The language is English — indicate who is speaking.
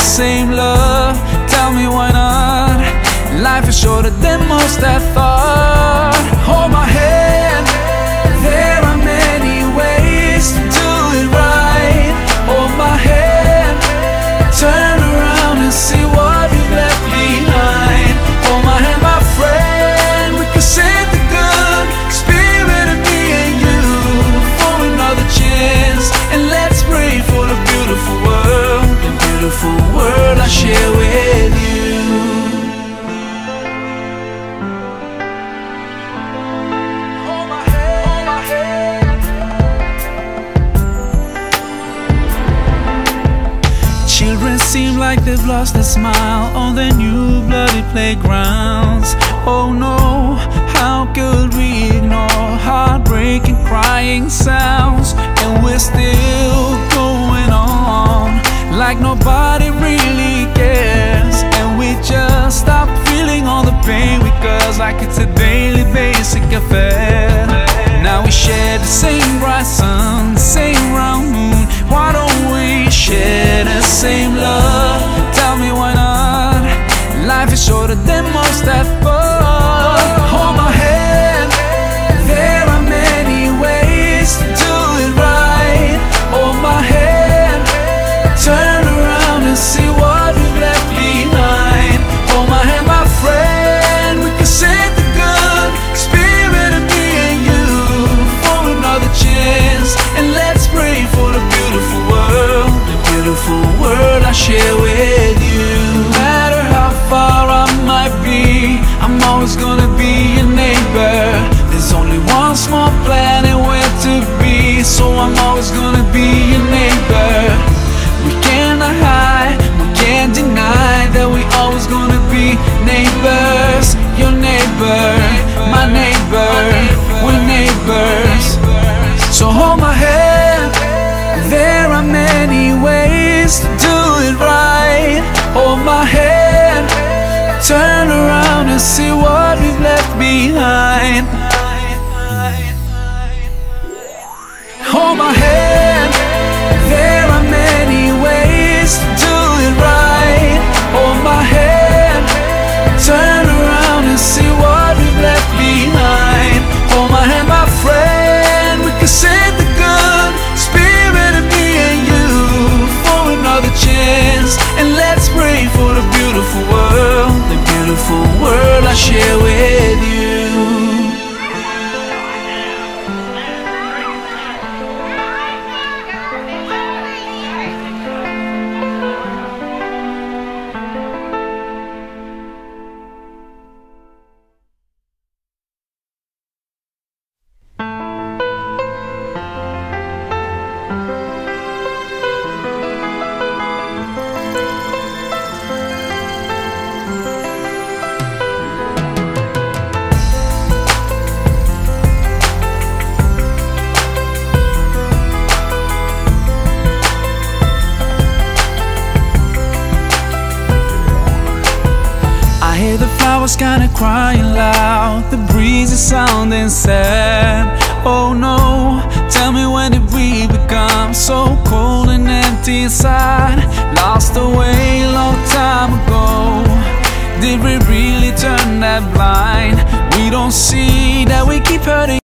Speaker 1: Same love? Tell me why not? Life is shorter than most I thought. Hold my hand. There are many ways to do it right. Hold my hand. Turn around and see what we left behind. Hold my hand, my friend. We can save the good spirit of me and you for another chance. And let's pray for the beautiful world, the beautiful world I share with you. Children seem like they've lost their smile on the new bloody playgrounds. Oh no, how could we ignore heartbreaking crying sounds? And we're still going on like nobody like it's a daily basic affair. Now we share the same bright sun, beautiful world I share with you. No matter how far I might be, I'm always gonna be your neighbor. There's only one small planet where to be, so I'm always gonna be your neighbor. We cannot hide, we can't deny that we always gonna be neighbors. To do it right. Hold my hand. Turn around and see what world flowers kinda crying loud. The breeze is sounding sad. Oh no, tell me when did we become so cold and empty inside? Lost away long time ago. Did we really turn that blind? We don't see that we keep hurting.